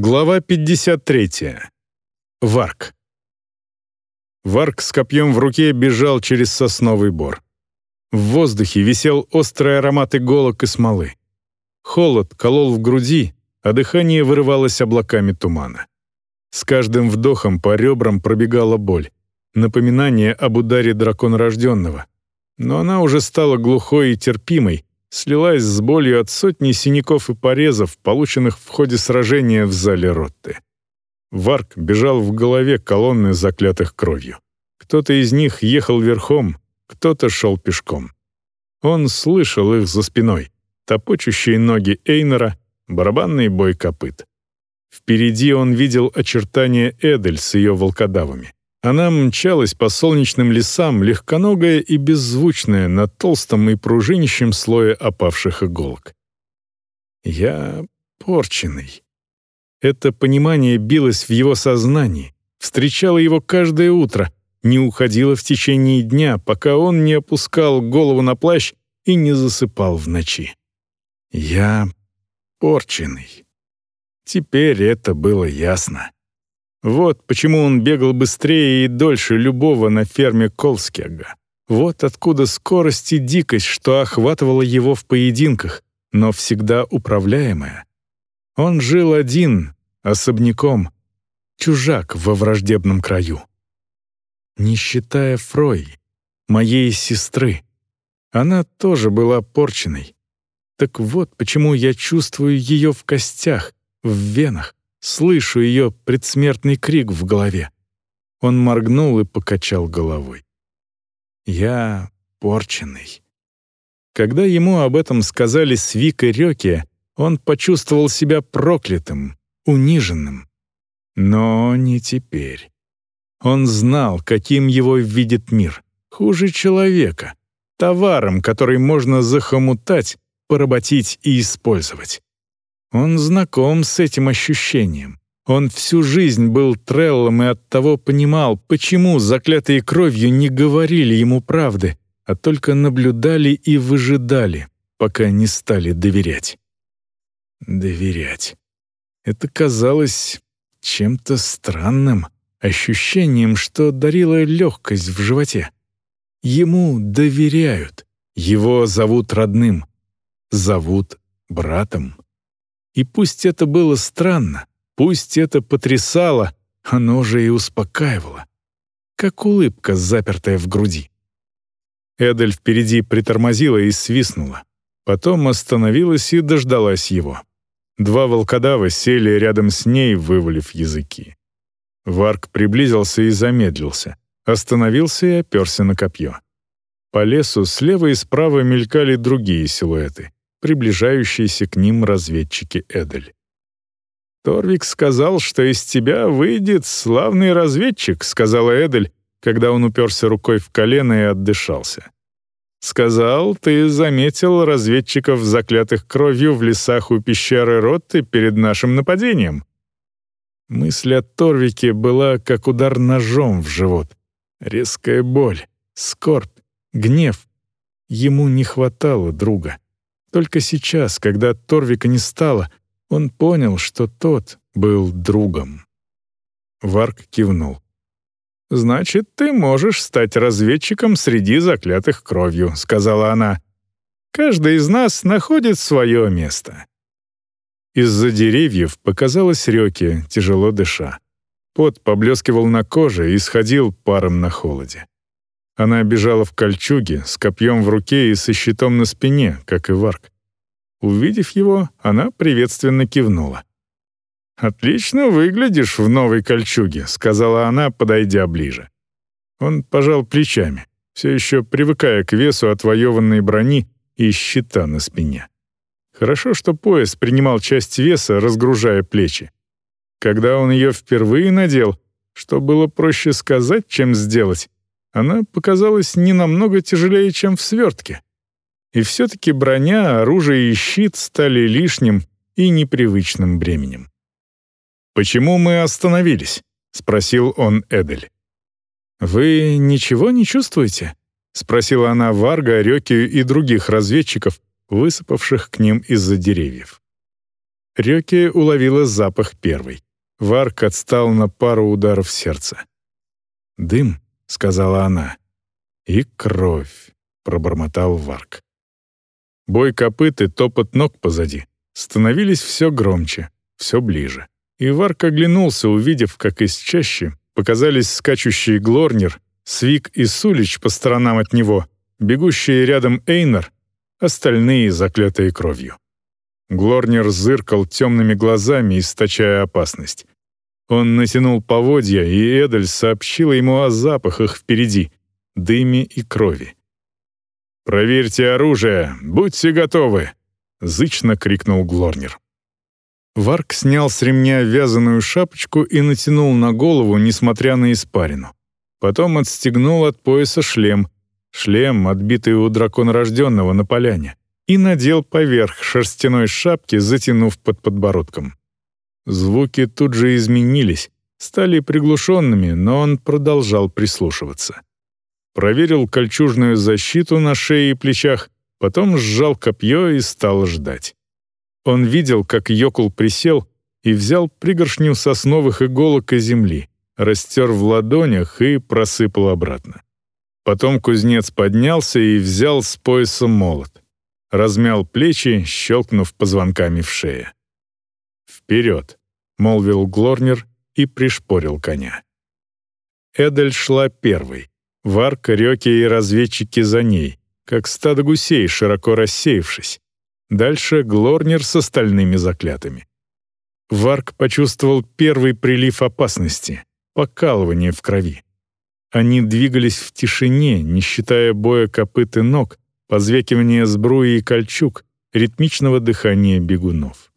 Глава 53. Варк. Варк с копьем в руке бежал через сосновый бор. В воздухе висел острый аромат иголок и смолы. Холод колол в груди, а дыхание вырывалось облаками тумана. С каждым вдохом по ребрам пробегала боль, напоминание об ударе драконорожденного. Но она уже стала глухой и терпимой, слилась с болью от сотни синяков и порезов, полученных в ходе сражения в зале Ротты. Варк бежал в голове колонны заклятых кровью. Кто-то из них ехал верхом, кто-то шел пешком. Он слышал их за спиной, топочущие ноги Эйнера, барабанный бой копыт. Впереди он видел очертания Эдель с ее волкодавами. Она мчалась по солнечным лесам, легконогая и беззвучная, на толстом и пружинищем слое опавших иголок. «Я порченый». Это понимание билось в его сознании, встречало его каждое утро, не уходило в течение дня, пока он не опускал голову на плащ и не засыпал в ночи. «Я порченый». Теперь это было ясно. Вот почему он бегал быстрее и дольше любого на ферме Колскега. Вот откуда скорость и дикость, что охватывала его в поединках, но всегда управляемая. Он жил один, особняком, чужак во враждебном краю. Не считая Фрой, моей сестры. Она тоже была порченной. Так вот почему я чувствую ее в костях, в венах, Слышу ее предсмертный крик в голове. Он моргнул и покачал головой. «Я порченный». Когда ему об этом сказали Свик и Рёки, он почувствовал себя проклятым, униженным. Но не теперь. Он знал, каким его видит мир. Хуже человека. Товаром, который можно захомутать, поработить и использовать. Он знаком с этим ощущением. Он всю жизнь был треллом и оттого понимал, почему заклятые кровью не говорили ему правды, а только наблюдали и выжидали, пока не стали доверять. Доверять. Это казалось чем-то странным, ощущением, что дарило легкость в животе. Ему доверяют, его зовут родным, зовут братом. И пусть это было странно, пусть это потрясало, оно же и успокаивало. Как улыбка, запертая в груди. Эдель впереди притормозила и свистнула. Потом остановилась и дождалась его. Два волкодава сели рядом с ней, вывалив языки. Варк приблизился и замедлился, остановился и оперся на копье. По лесу слева и справа мелькали другие силуэты приближающиеся к ним разведчики Эдель. «Торвик сказал, что из тебя выйдет славный разведчик», — сказала Эдель, когда он уперся рукой в колено и отдышался. «Сказал, ты заметил разведчиков, заклятых кровью в лесах у пещеры Ротты перед нашим нападением». Мысль о Торвике была как удар ножом в живот. Резкая боль, скорбь, гнев. Ему не хватало друга. Только сейчас, когда Торвика не стало, он понял, что тот был другом. Варк кивнул. «Значит, ты можешь стать разведчиком среди заклятых кровью», — сказала она. «Каждый из нас находит свое место». Из-за деревьев показалась Рёки, тяжело дыша. Пот поблескивал на коже и сходил паром на холоде. Она бежала в кольчуге, с копьем в руке и со щитом на спине, как и Варк. Увидев его, она приветственно кивнула. «Отлично выглядишь в новой кольчуге», — сказала она, подойдя ближе. Он пожал плечами, все еще привыкая к весу отвоеванной брони и щита на спине. Хорошо, что пояс принимал часть веса, разгружая плечи. Когда он ее впервые надел, что было проще сказать, чем сделать, она показалась не намного тяжелее, чем в свертке. И все-таки броня, оружие и щит стали лишним и непривычным бременем. «Почему мы остановились?» — спросил он Эдель. «Вы ничего не чувствуете?» — спросила она Варга, Рёки и других разведчиков, высыпавших к ним из-за деревьев. Рёки уловила запах первый. Варк отстал на пару ударов сердца. «Дым», — сказала она. «И кровь», — пробормотал Варк. Бой копыт и топот ног позади становились все громче, все ближе. И Варк оглянулся, увидев, как из чащи показались скачущий Глорнер, Свик и Сулич по сторонам от него, бегущие рядом Эйнер, остальные заклятые кровью. Глорнер зыркал темными глазами, источая опасность. Он натянул поводья, и Эдель сообщила ему о запахах впереди, дыме и крови. «Проверьте оружие! Будьте готовы!» — зычно крикнул Глорнер. Варк снял с ремня вязаную шапочку и натянул на голову, несмотря на испарину. Потом отстегнул от пояса шлем, шлем, отбитый у дракона рожденного на поляне, и надел поверх шерстяной шапки, затянув под подбородком. Звуки тут же изменились, стали приглушенными, но он продолжал прислушиваться. Проверил кольчужную защиту на шее и плечах, потом сжал копье и стал ждать. Он видел, как Йокул присел и взял пригоршню сосновых иголок и земли, растер в ладонях и просыпал обратно. Потом кузнец поднялся и взял с пояса молот. Размял плечи, щелкнув позвонками в шее. «Вперед!» — молвил Глорнер и пришпорил коня. Эдель шла первой. Варка, Рёки и разведчики за ней, как стадо гусей, широко рассеявшись. Дальше Глорнер с остальными заклятыми. Варк почувствовал первый прилив опасности, покалывание в крови. Они двигались в тишине, не считая боя копыт и ног, позвекивания сбруи и кольчуг, ритмичного дыхания бегунов.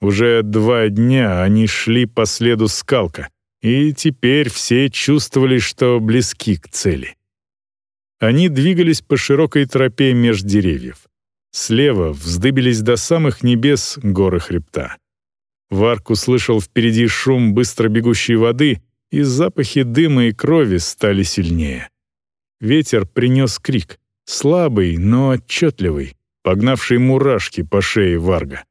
Уже два дня они шли по следу скалка, и теперь все чувствовали, что близки к цели. Они двигались по широкой тропе меж деревьев. Слева вздыбились до самых небес горы хребта. Варк услышал впереди шум быстро бегущей воды и запахи дыма и крови стали сильнее. Ветер принес крик, слабый, но отчетливый, погнавший мурашки по шее Варга.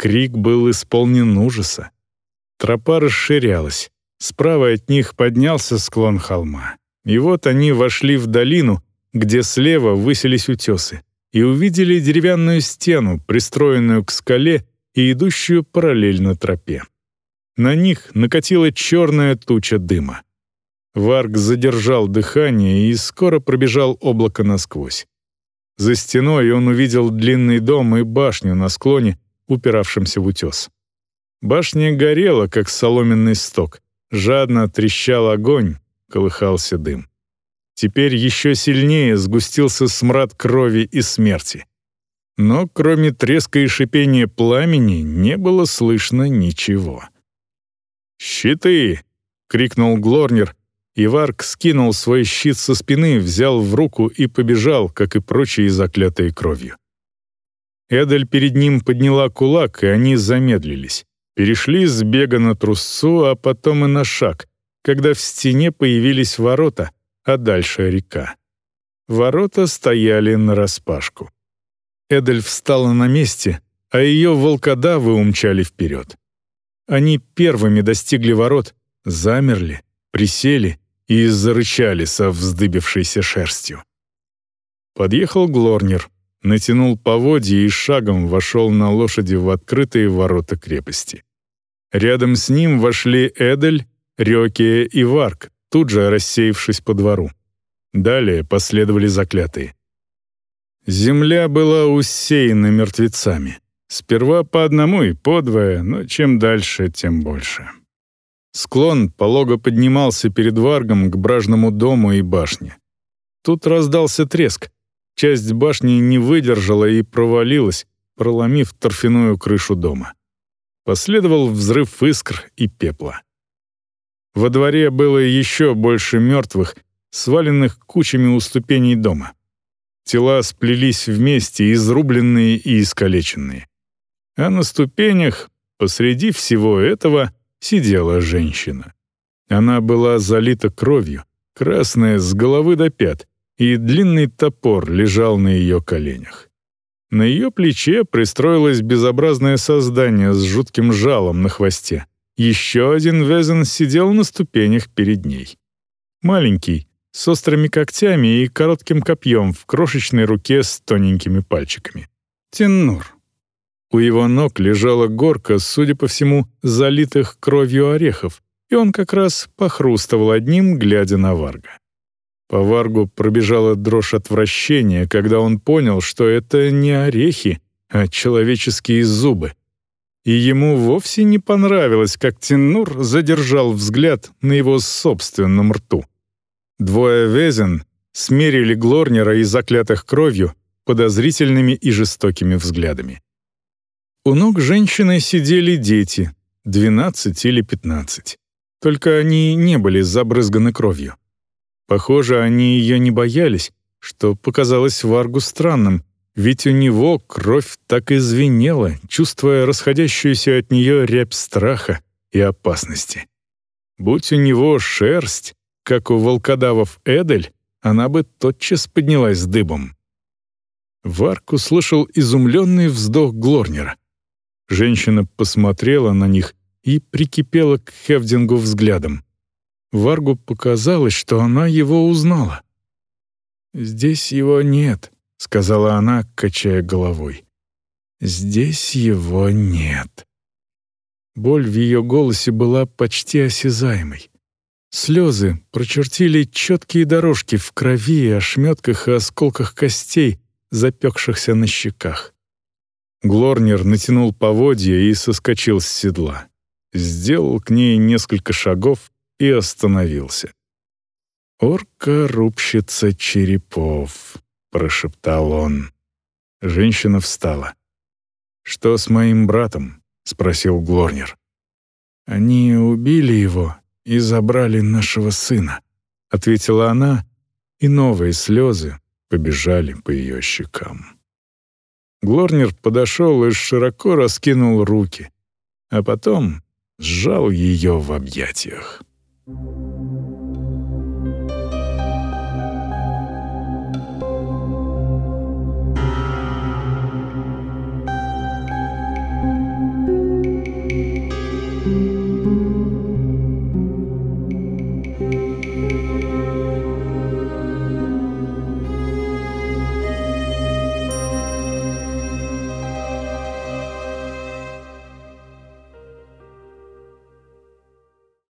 Крик был исполнен ужаса. Тропа расширялась. Справа от них поднялся склон холма. И вот они вошли в долину, где слева высились утесы, и увидели деревянную стену, пристроенную к скале и идущую параллельно тропе. На них накатила черная туча дыма. Варг задержал дыхание и скоро пробежал облако насквозь. За стеной он увидел длинный дом и башню на склоне, упиравшемся в утес. Башня горела, как соломенный сток. Жадно трещал огонь, колыхался дым. Теперь еще сильнее сгустился смрад крови и смерти. Но кроме треска и шипения пламени не было слышно ничего. «Щиты!» — крикнул Глорнер, и Варк скинул свой щит со спины, взял в руку и побежал, как и прочие заклятые кровью. Эдель перед ним подняла кулак, и они замедлились. Перешли с бега на трусцу, а потом и на шаг, когда в стене появились ворота, а дальше река. Ворота стояли нараспашку. Эдель встала на месте, а ее волкодавы умчали вперед. Они первыми достигли ворот, замерли, присели и зарычали со вздыбившейся шерстью. Подъехал Глорнер, натянул поводья и шагом вошел на лошади в открытые ворота крепости. Рядом с ним вошли Эдель, Рёкия и Варк, тут же рассеявшись по двору. Далее последовали заклятые. Земля была усеяна мертвецами. Сперва по одному и по двое, но чем дальше, тем больше. Склон полого поднимался перед Варгом к бражному дому и башне. Тут раздался треск. Часть башни не выдержала и провалилась, проломив торфяную крышу дома. Последовал взрыв искр и пепла. Во дворе было еще больше мертвых, сваленных кучами у ступеней дома. Тела сплелись вместе, изрубленные и искалеченные а на ступенях, посреди всего этого, сидела женщина. Она была залита кровью, красная с головы до пят, и длинный топор лежал на ее коленях. На ее плече пристроилось безобразное создание с жутким жалом на хвосте. Еще один Везен сидел на ступенях перед ней. Маленький, с острыми когтями и коротким копьем в крошечной руке с тоненькими пальчиками. Теннур. У его ног лежала горка, судя по всему, залитых кровью орехов, и он как раз похрустывал одним, глядя на Варга. По Варгу пробежала дрожь отвращения, когда он понял, что это не орехи, а человеческие зубы. И ему вовсе не понравилось, как Теннур задержал взгляд на его собственном рту. Двое Везен смерили Глорнера и заклятых кровью подозрительными и жестокими взглядами. У ног женщины сидели дети, 12 или 15. Только они не были забрызганы кровью. Похоже, они ее не боялись, что показалось Варгу странным, ведь у него кровь так и звенела, чувствуя расходящуюся от нее рябь страха и опасности. Будь у него шерсть, как у волкодавов Эдель, она бы тотчас поднялась дыбом. Варк услышал изумленный вздох Глорнера. Женщина посмотрела на них и прикипела к Хевдингу взглядом. Варгу показалось, что она его узнала. «Здесь его нет», — сказала она, качая головой. «Здесь его нет». Боль в ее голосе была почти осязаемой. Слезы прочертили четкие дорожки в крови, ошметках и осколках костей, запекшихся на щеках. Глорнер натянул поводья и соскочил с седла. Сделал к ней несколько шагов и остановился. «Орка-рубщица черепов», — прошептал он. Женщина встала. «Что с моим братом?» — спросил Глорнер. «Они убили его и забрали нашего сына», — ответила она, и новые слезы побежали по ее щекам. Глорнер подошел и широко раскинул руки, а потом сжал ее в объятиях. thank you